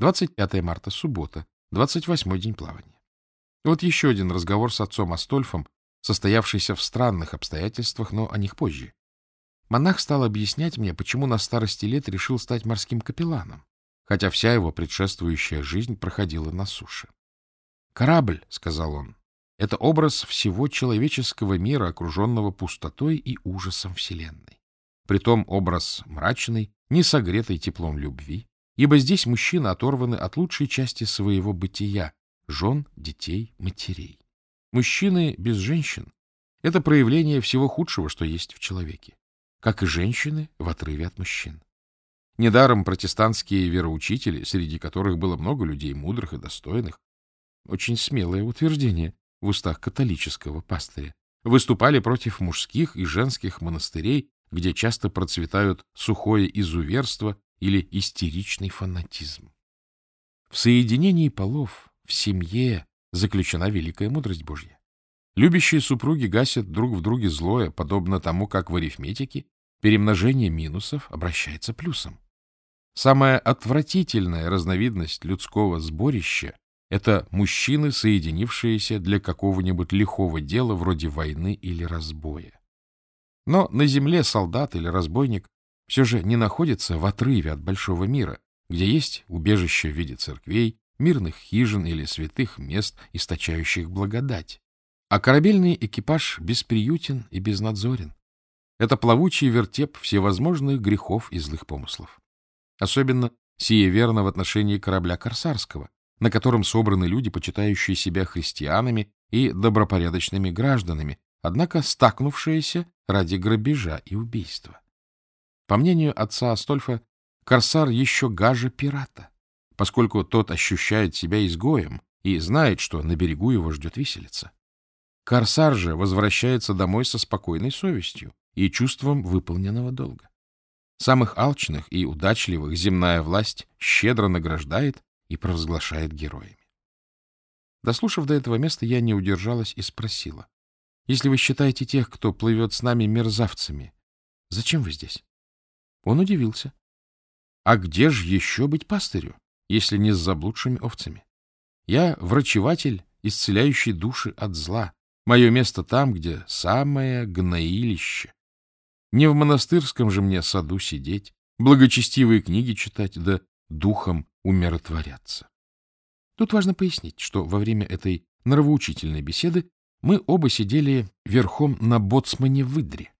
25 марта, суббота, 28 день плавания. Вот еще один разговор с отцом Астольфом, состоявшийся в странных обстоятельствах, но о них позже. Монах стал объяснять мне, почему на старости лет решил стать морским капелланом, хотя вся его предшествующая жизнь проходила на суше. «Корабль», — сказал он, — «это образ всего человеческого мира, окруженного пустотой и ужасом Вселенной. Притом образ мрачный, не согретый теплом любви, ибо здесь мужчины оторваны от лучшей части своего бытия — жен, детей, матерей. Мужчины без женщин — это проявление всего худшего, что есть в человеке, как и женщины в отрыве от мужчин. Недаром протестантские вероучители, среди которых было много людей мудрых и достойных, очень смелое утверждение в устах католического пастыря, выступали против мужских и женских монастырей, где часто процветают сухое изуверство или истеричный фанатизм. В соединении полов, в семье, заключена великая мудрость Божья. Любящие супруги гасят друг в друге злое, подобно тому, как в арифметике перемножение минусов обращается плюсом. Самая отвратительная разновидность людского сборища — это мужчины, соединившиеся для какого-нибудь лихого дела вроде войны или разбоя. Но на земле солдат или разбойник все же не находится в отрыве от большого мира, где есть убежище в виде церквей, мирных хижин или святых мест, источающих благодать. А корабельный экипаж бесприютен и безнадзорен. Это плавучий вертеп всевозможных грехов и злых помыслов. Особенно сие верно в отношении корабля Корсарского, на котором собраны люди, почитающие себя христианами и добропорядочными гражданами, однако стакнувшиеся ради грабежа и убийства. По мнению отца Астольфа, Корсар еще гаже пирата поскольку тот ощущает себя изгоем и знает, что на берегу его ждет виселица. Корсар же возвращается домой со спокойной совестью и чувством выполненного долга. Самых алчных и удачливых земная власть щедро награждает и провозглашает героями. Дослушав до этого места, я не удержалась и спросила. Если вы считаете тех, кто плывет с нами мерзавцами, зачем вы здесь? Он удивился. А где же еще быть пастырю? если не с заблудшими овцами. Я врачеватель, исцеляющий души от зла. Мое место там, где самое гноилище. Не в монастырском же мне саду сидеть, благочестивые книги читать, да духом умиротворяться. Тут важно пояснить, что во время этой нравоучительной беседы мы оба сидели верхом на боцмане выдре.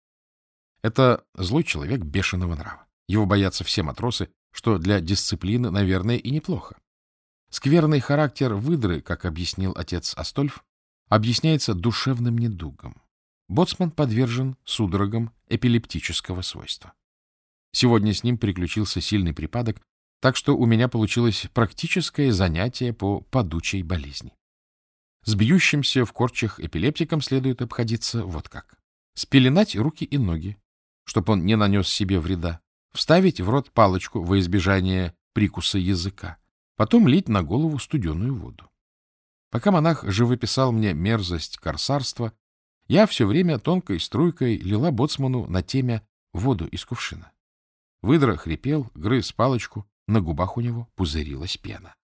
Это злой человек бешеного нрава. Его боятся все матросы, что для дисциплины, наверное, и неплохо. Скверный характер выдры, как объяснил отец Астольф, объясняется душевным недугом. Боцман подвержен судорогам эпилептического свойства. Сегодня с ним приключился сильный припадок, так что у меня получилось практическое занятие по падучей болезни. С бьющимся в корчах эпилептиком следует обходиться вот как. Спеленать руки и ноги, чтобы он не нанес себе вреда, вставить в рот палочку во избежание прикуса языка, потом лить на голову студеную воду. Пока монах живописал мне мерзость корсарства, я все время тонкой струйкой лила боцману на темя воду из кувшина. Выдра хрипел, грыз палочку, на губах у него пузырилась пена.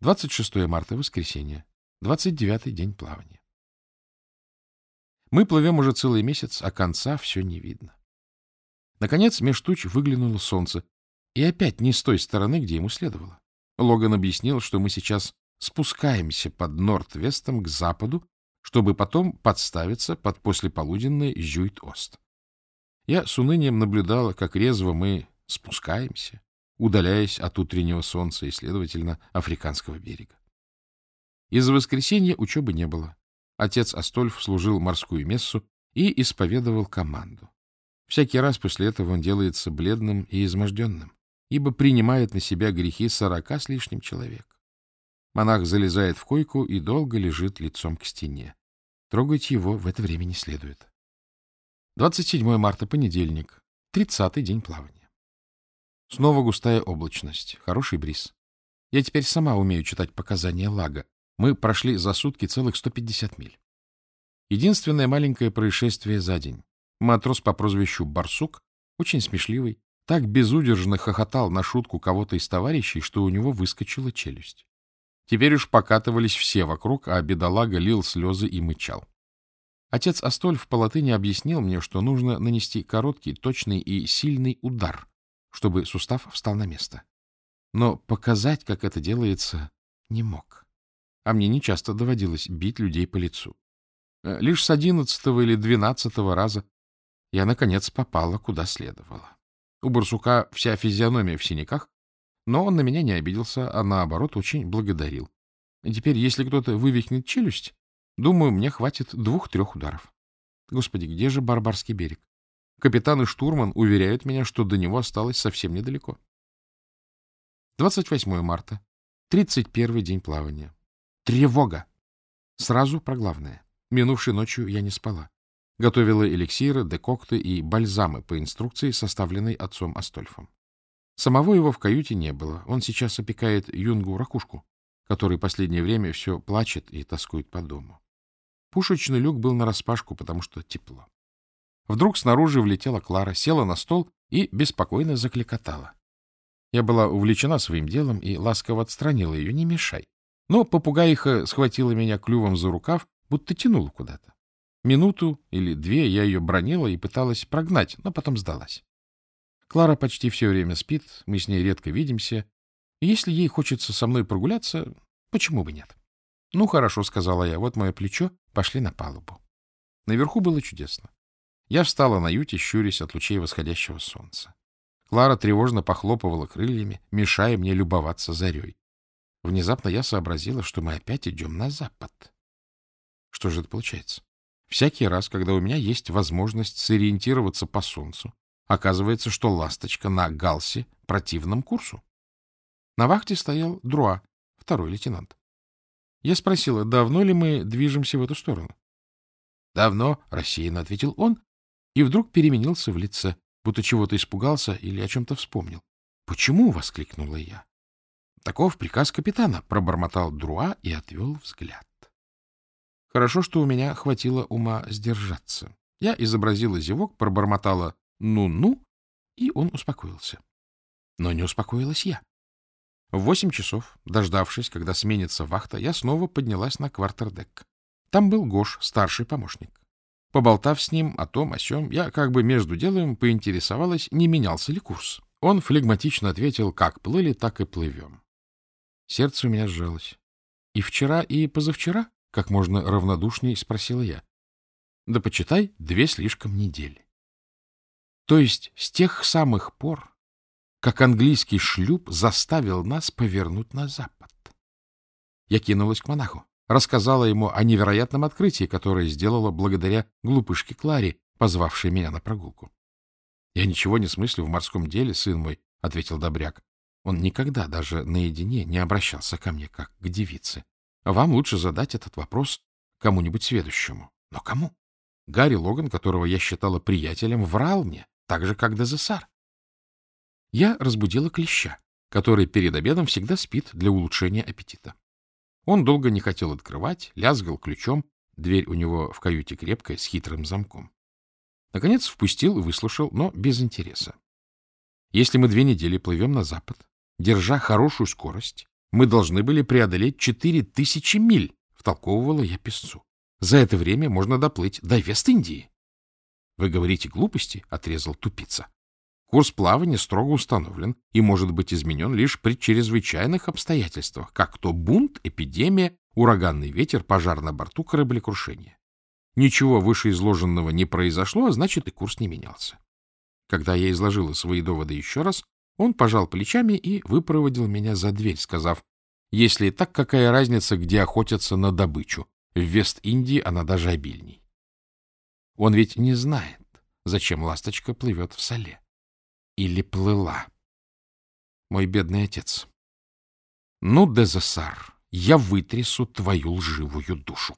26 марта, воскресенье, 29-й день плавания. Мы плывем уже целый месяц, а конца все не видно. Наконец, меж туч выглянуло солнце, и опять не с той стороны, где ему следовало. Логан объяснил, что мы сейчас спускаемся под Норд-Вестом к западу, чтобы потом подставиться под послеполуденный Зюит-Ост. Я с унынием наблюдала, как резво мы спускаемся, удаляясь от утреннего солнца и, следовательно, африканского берега. Из-за воскресенья учебы не было. Отец Астольф служил морскую мессу и исповедовал команду. Всякий раз после этого он делается бледным и изможденным, ибо принимает на себя грехи сорока с лишним человек. Монах залезает в койку и долго лежит лицом к стене. Трогать его в это время не следует. 27 марта, понедельник, 30-й день плавания. Снова густая облачность, хороший бриз. Я теперь сама умею читать показания лага. Мы прошли за сутки целых 150 миль. Единственное маленькое происшествие за день. Матрос по прозвищу Барсук, очень смешливый, так безудержно хохотал на шутку кого-то из товарищей, что у него выскочила челюсть. Теперь уж покатывались все вокруг, а бедолага лил слезы и мычал. Отец Астольф по латыни объяснил мне, что нужно нанести короткий, точный и сильный удар, чтобы сустав встал на место. Но показать, как это делается, не мог. А мне нечасто доводилось бить людей по лицу. Э, лишь с одиннадцатого или двенадцатого раза я, наконец, попала куда следовало. У барсука вся физиономия в синяках, но он на меня не обиделся, а наоборот очень благодарил. И теперь, если кто-то вывихнет челюсть, думаю, мне хватит двух-трех ударов. Господи, где же Барбарский берег? Капитан и штурман уверяют меня, что до него осталось совсем недалеко. 28 марта, 31 день плавания. Тревога! Сразу про главное. Минувшей ночью я не спала. Готовила эликсиры, декокты и бальзамы по инструкции, составленной отцом Астольфом. Самого его в каюте не было. Он сейчас опекает юнгу-ракушку, который последнее время все плачет и тоскует по дому. Пушечный люк был нараспашку, потому что тепло. Вдруг снаружи влетела Клара, села на стол и беспокойно закликотала. Я была увлечена своим делом и ласково отстранила ее, не мешай. Но попугаиха схватила меня клювом за рукав, будто тянула куда-то. Минуту или две я ее бронила и пыталась прогнать, но потом сдалась. Клара почти все время спит, мы с ней редко видимся. Если ей хочется со мной прогуляться, почему бы нет? — Ну, хорошо, — сказала я, — вот мое плечо, пошли на палубу. Наверху было чудесно. Я встала на юте, щурясь от лучей восходящего солнца. Клара тревожно похлопывала крыльями, мешая мне любоваться зарей. Внезапно я сообразила, что мы опять идем на запад. Что же это получается? Всякий раз, когда у меня есть возможность сориентироваться по солнцу, оказывается, что ласточка на галсе противном курсу. На вахте стоял Друа, второй лейтенант. Я спросила, давно ли мы движемся в эту сторону. — Давно, — рассеянно ответил он, и вдруг переменился в лице, будто чего-то испугался или о чем-то вспомнил. — Почему? — воскликнула я. — Таков приказ капитана, — пробормотал Друа и отвел взгляд. Хорошо, что у меня хватило ума сдержаться. Я изобразила зевок, пробормотала «ну-ну», и он успокоился. Но не успокоилась я. В восемь часов, дождавшись, когда сменится вахта, я снова поднялась на квартердек. Там был Гош, старший помощник. Поболтав с ним о том, о сём, я как бы между делом поинтересовалась, не менялся ли курс. Он флегматично ответил, как плыли, так и плывем. Сердце у меня сжалось. И вчера, и позавчера, как можно равнодушней спросила я. Да почитай, две слишком недели. То есть с тех самых пор, как английский шлюп заставил нас повернуть на запад. Я кинулась к монаху, рассказала ему о невероятном открытии, которое сделала благодаря глупышке Кларе, позвавшей меня на прогулку. — Я ничего не смыслю в морском деле, сын мой, — ответил Добряк. Он никогда даже наедине не обращался ко мне, как к девице. Вам лучше задать этот вопрос кому-нибудь сведущему. Но кому? Гарри Логан, которого я считала приятелем, врал мне, так же, как Дезессар. Я разбудила клеща, который перед обедом всегда спит для улучшения аппетита. Он долго не хотел открывать, лязгал ключом, дверь у него в каюте крепкая, с хитрым замком. Наконец впустил и выслушал, но без интереса. Если мы две недели плывем на запад, держа хорошую скорость, мы должны были преодолеть четыре тысячи миль, втолковывала я песцу. За это время можно доплыть до Вест-Индии. — Вы говорите глупости? — отрезал тупица. Курс плавания строго установлен и может быть изменен лишь при чрезвычайных обстоятельствах, как то бунт, эпидемия, ураганный ветер, пожар на борту, кораблекрушение. Ничего вышеизложенного не произошло, а значит и курс не менялся. Когда я изложила свои доводы еще раз, он пожал плечами и выпроводил меня за дверь, сказав, если так, какая разница, где охотятся на добычу? В Вест-Индии она даже обильней. Он ведь не знает, зачем ласточка плывет в соле. Или плыла. Мой бедный отец. Ну, Дезессар, я вытрясу твою лживую душу.